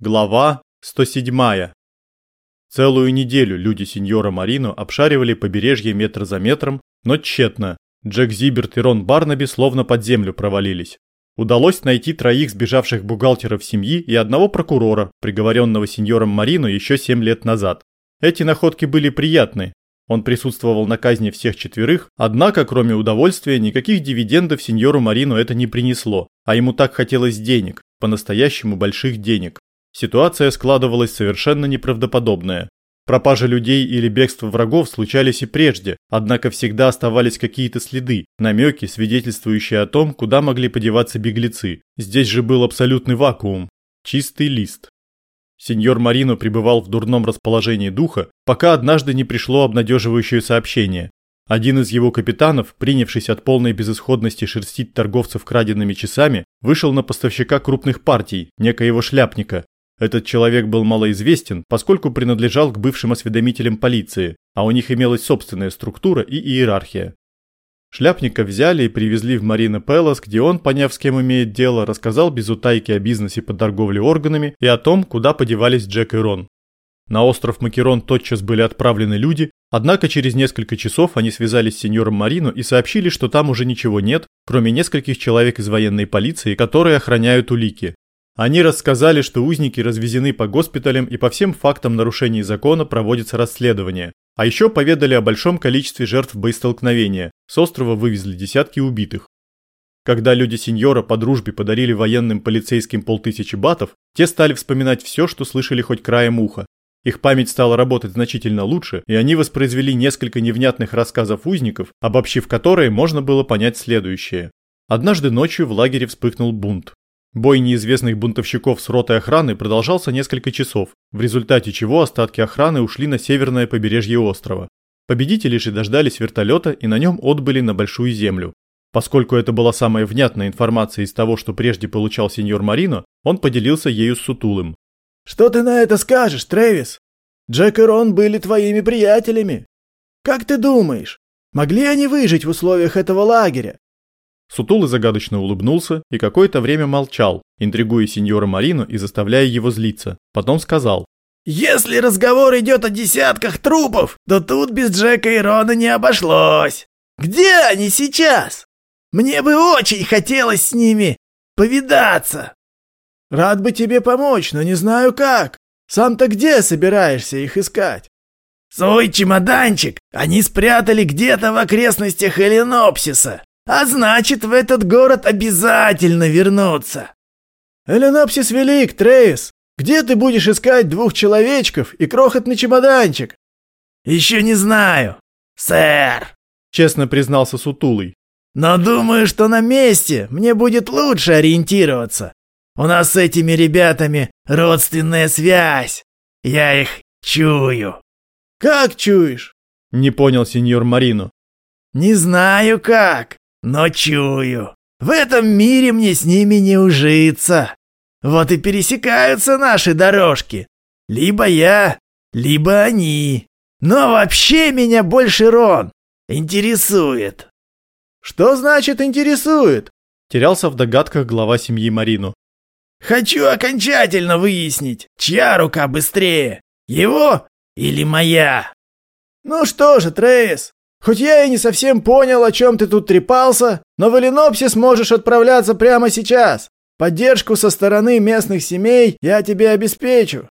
Глава 107. Целую неделю люди сеньора Марино обшаривали побережье метр за метром, но тщетно. Джек Зиберт и Рон Барнаби словно под землю провалились. Удалось найти троих сбежавших бухгалтеров семьи и одного прокурора, приговоренного сеньором Марино еще 7 лет назад. Эти находки были приятны. Он присутствовал на казни всех четверых, однако, кроме удовольствия, никаких дивидендов сеньору Марино это не принесло, а ему так хотелось денег, по-настоящему больших денег. Ситуация складывалась совершенно неправдоподобная. Пропажа людей или бегство врагов случались и прежде, однако всегда оставались какие-то следы, намеки, свидетельствующие о том, куда могли подеваться беглецы. Здесь же был абсолютный вакуум. Чистый лист. Сеньор Марино пребывал в дурном расположении духа, пока однажды не пришло обнадеживающее сообщение. Один из его капитанов, принявшись от полной безысходности шерстить торговцев краденными часами, вышел на поставщика крупных партий, некоего шляпника, этот человек был малоизвестен, поскольку принадлежал к бывшим осведомителям полиции, а у них имелась собственная структура и иерархия. Шляпника взяли и привезли в Марина Пелос, где он, поняв, с кем имеет дело, рассказал без утайки о бизнесе по торговле органами и о том, куда подевались Джек и Рон. На остров Макерон тотчас были отправлены люди, однако через несколько часов они связались с сеньором Марино и сообщили, что там уже ничего нет, кроме нескольких человек из военной полиции, которые охраняют улики. Они рассказали, что узники развезены по госпиталям и по всем фактам нарушений закона проводится расследование. А еще поведали о большом количестве жертв боестолкновения. С острова вывезли десятки убитых. Когда люди сеньора по дружбе подарили военным полицейским полтысячи батов, те стали вспоминать все, что слышали хоть краем уха. Их память стала работать значительно лучше, и они воспроизвели несколько невнятных рассказов узников, обобщив которые можно было понять следующее. Однажды ночью в лагере вспыхнул бунт. Бой неизвестных бунтовщиков с ротой охраны продолжался несколько часов, в результате чего остатки охраны ушли на северное побережье острова. Победители же дождались вертолета и на нем отбыли на Большую Землю. Поскольку это была самая внятная информация из того, что прежде получал сеньор Марино, он поделился ею с Сутулым. «Что ты на это скажешь, Трэвис? Джек и Рон были твоими приятелями. Как ты думаешь, могли они выжить в условиях этого лагеря? Сутулый загадочно улыбнулся и какое-то время молчал, интригуя сеньора Марину и заставляя его злиться. Потом сказал. «Если разговор идет о десятках трупов, то тут без Джека и Рона не обошлось. Где они сейчас? Мне бы очень хотелось с ними повидаться. Рад бы тебе помочь, но не знаю как. Сам-то где собираешься их искать? Свой чемоданчик они спрятали где-то в окрестностях Эленопсиса. А значит, в этот город обязательно вернуться. Эленопсис велик, Трейс. Где ты будешь искать двух человечков и крохотный чемоданчик? Еще не знаю, сэр, честно признался Сутулый. Но думаю, что на месте мне будет лучше ориентироваться. У нас с этими ребятами родственная связь. Я их чую. Как чуешь? Не понял сеньор Марино. Не знаю как но чую. В этом мире мне с ними не ужиться. Вот и пересекаются наши дорожки. Либо я, либо они. Но вообще меня больше Рон интересует. Что значит интересует? Терялся в догадках глава семьи Марину. Хочу окончательно выяснить, чья рука быстрее, его или моя. Ну что же, Трейс, Хоть я и не совсем понял, о чем ты тут трепался, но в Эленопсис можешь отправляться прямо сейчас. Поддержку со стороны местных семей я тебе обеспечу.